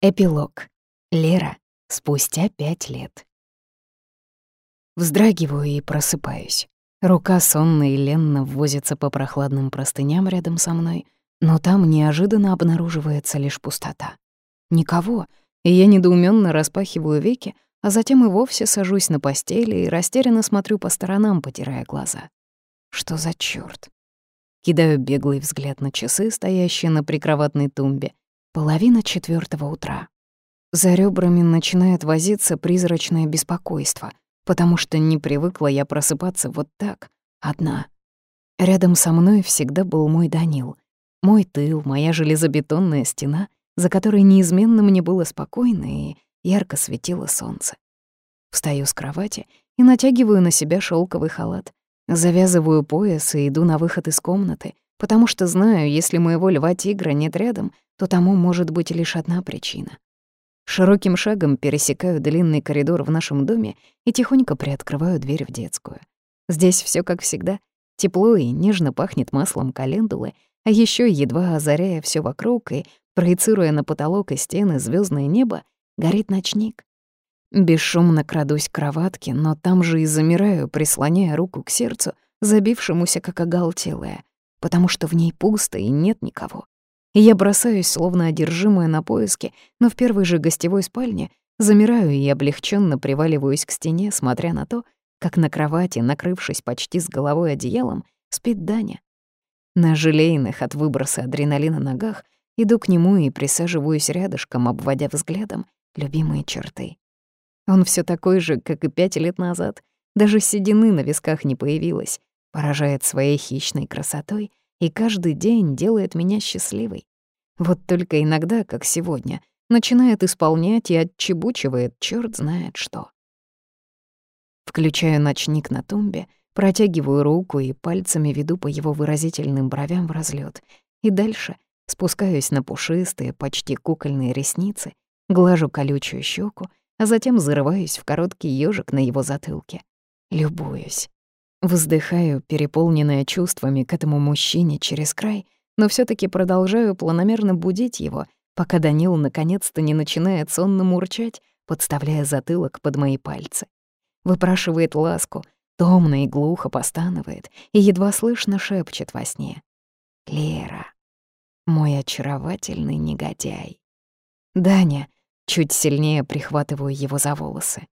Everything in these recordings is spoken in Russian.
Эпилог. Лера. Спустя пять лет. Вздрагиваю и просыпаюсь. Рука сонно и ленно ввозится по прохладным простыням рядом со мной, но там неожиданно обнаруживается лишь пустота. Никого, и я недоуменно распахиваю веки, а затем и вовсе сажусь на постели и растерянно смотрю по сторонам, потирая глаза. Что за чёрт? Кидаю беглый взгляд на часы, стоящие на прикроватной тумбе, Половина четвертого утра. За ребрами начинает возиться призрачное беспокойство, потому что не привыкла я просыпаться вот так, одна. Рядом со мной всегда был мой Данил. Мой тыл, моя железобетонная стена, за которой неизменно мне было спокойно и ярко светило солнце. Встаю с кровати и натягиваю на себя шелковый халат, завязываю пояс и иду на выход из комнаты, потому что знаю, если моего льва-тигра нет рядом, то тому может быть лишь одна причина. Широким шагом пересекаю длинный коридор в нашем доме и тихонько приоткрываю дверь в детскую. Здесь все как всегда. Тепло и нежно пахнет маслом календулы, а еще едва озаряя все вокруг и проецируя на потолок и стены звездное небо, горит ночник. Бесшумно крадусь к кроватке, но там же и замираю, прислоняя руку к сердцу, забившемуся как оголтелое, потому что в ней пусто и нет никого и я бросаюсь, словно одержимая на поиски, но в первой же гостевой спальне замираю и облегченно приваливаюсь к стене, смотря на то, как на кровати, накрывшись почти с головой одеялом, спит Даня. На желейных от выброса адреналина ногах иду к нему и присаживаюсь рядышком, обводя взглядом любимые черты. Он все такой же, как и пять лет назад, даже седины на висках не появилось, поражает своей хищной красотой и каждый день делает меня счастливой. Вот только иногда, как сегодня, начинает исполнять и отчебучивает черт знает что. Включаю ночник на тумбе, протягиваю руку и пальцами веду по его выразительным бровям в разлет, И дальше спускаюсь на пушистые, почти кукольные ресницы, глажу колючую щеку, а затем зарываюсь в короткий ежик на его затылке. Любуюсь. Вздыхаю, переполненная чувствами к этому мужчине через край — но все таки продолжаю планомерно будить его, пока Данил наконец-то не начинает сонно мурчать, подставляя затылок под мои пальцы. Выпрашивает ласку, томно и глухо постанывает и едва слышно шепчет во сне. «Лера, мой очаровательный негодяй». «Даня», чуть сильнее прихватываю его за волосы.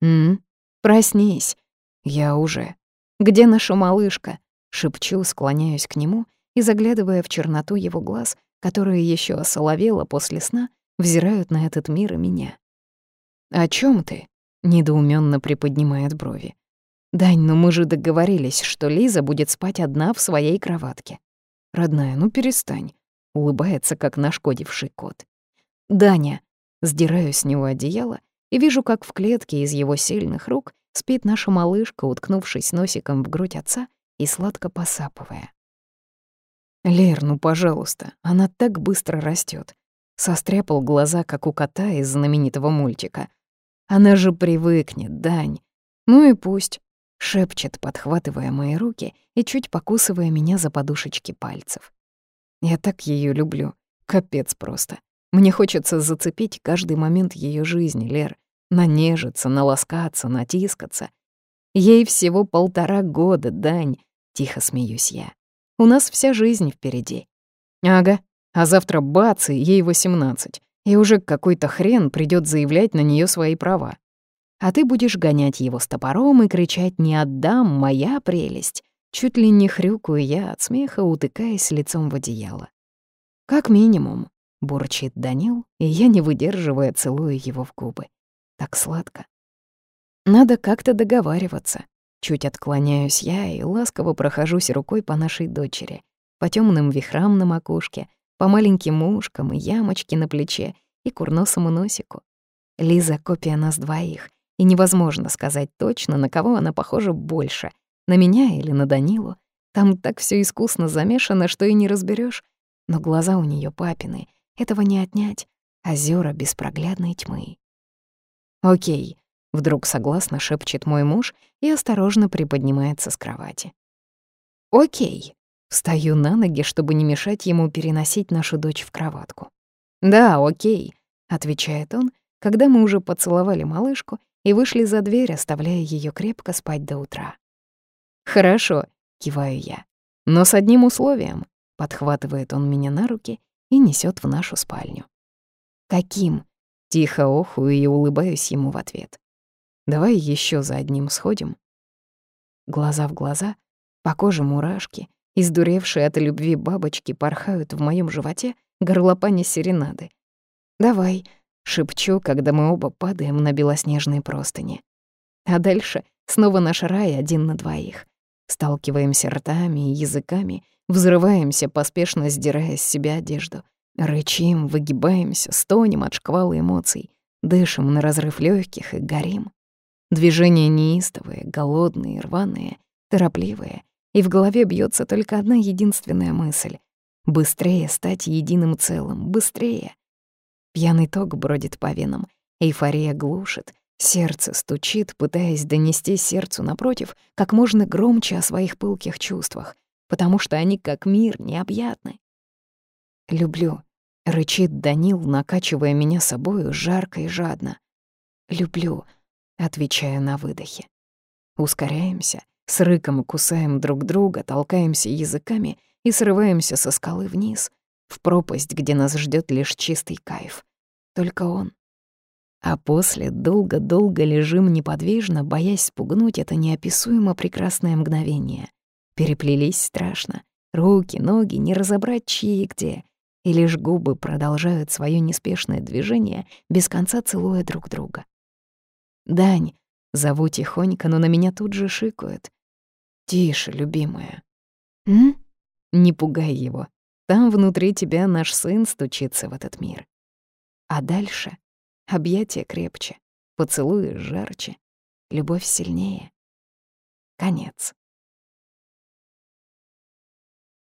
«М? Проснись. Я уже. Где наша малышка?» Шепчу, склоняюсь к нему — и, заглядывая в черноту его глаз, которые еще осоловело после сна, взирают на этот мир и меня. «О чем ты?» — недоуменно приподнимает брови. «Дань, ну мы же договорились, что Лиза будет спать одна в своей кроватке». «Родная, ну перестань», — улыбается, как нашкодивший кот. «Даня», — сдираю с него одеяло и вижу, как в клетке из его сильных рук спит наша малышка, уткнувшись носиком в грудь отца и сладко посапывая. «Лер, ну, пожалуйста, она так быстро растет. Состряпал глаза, как у кота из знаменитого мультика. «Она же привыкнет, Дань. Ну и пусть», — шепчет, подхватывая мои руки и чуть покусывая меня за подушечки пальцев. Я так ее люблю. Капец просто. Мне хочется зацепить каждый момент ее жизни, Лер. Нанежиться, наласкаться, натискаться. Ей всего полтора года, Дань, — тихо смеюсь я. У нас вся жизнь впереди. Ага, а завтра бац, и ей 18, и уже какой-то хрен придёт заявлять на неё свои права. А ты будешь гонять его с топором и кричать «Не отдам, моя прелесть!» Чуть ли не хрюкаю я от смеха, утыкаясь лицом в одеяло. «Как минимум», — бурчит Данил, и я, не выдерживая, целую его в губы. Так сладко. Надо как-то договариваться. Чуть отклоняюсь я и ласково прохожусь рукой по нашей дочери, по темным вихрам на макушке, по маленьким ушкам и ямочке на плече и курносому носику. Лиза — копия нас двоих, и невозможно сказать точно, на кого она похожа больше, на меня или на Данилу. Там так все искусно замешано, что и не разберешь. Но глаза у нее папины, этого не отнять, озера беспроглядной тьмы. Окей, Вдруг согласно шепчет мой муж и осторожно приподнимается с кровати. «Окей». Встаю на ноги, чтобы не мешать ему переносить нашу дочь в кроватку. «Да, окей», — отвечает он, когда мы уже поцеловали малышку и вышли за дверь, оставляя ее крепко спать до утра. «Хорошо», — киваю я, — «но с одним условием», — подхватывает он меня на руки и несет в нашу спальню. «Каким?» — тихо охую и улыбаюсь ему в ответ. «Давай еще за одним сходим». Глаза в глаза, по коже мурашки, издуревшие от любви бабочки порхают в моем животе горлопане серенады. «Давай», — шепчу, когда мы оба падаем на белоснежные простыни. А дальше снова наш рай один на двоих. Сталкиваемся ртами и языками, взрываемся, поспешно сдирая с себя одежду. Рычим, выгибаемся, стонем от шквала эмоций, дышим на разрыв легких и горим. Движения неистовые, голодные, рваные, торопливые, и в голове бьется только одна единственная мысль — быстрее стать единым целым, быстрее. Пьяный ток бродит по венам, эйфория глушит, сердце стучит, пытаясь донести сердцу напротив как можно громче о своих пылких чувствах, потому что они как мир необъятны. «Люблю», — рычит Данил, накачивая меня собою жарко и жадно. «Люблю», отвечая на выдохе. Ускоряемся, с рыком кусаем друг друга, толкаемся языками и срываемся со скалы вниз, в пропасть, где нас ждет лишь чистый кайф. Только он. А после долго-долго лежим неподвижно, боясь спугнуть это неописуемо прекрасное мгновение. Переплелись страшно. Руки, ноги, не разобрать, чьи и где. И лишь губы продолжают свое неспешное движение, без конца целуя друг друга. «Дань!» — зову тихонько, но на меня тут же шикают. «Тише, любимая». «М?» «Не пугай его. Там внутри тебя наш сын стучится в этот мир». А дальше объятия крепче, поцелуи жарче, любовь сильнее. Конец.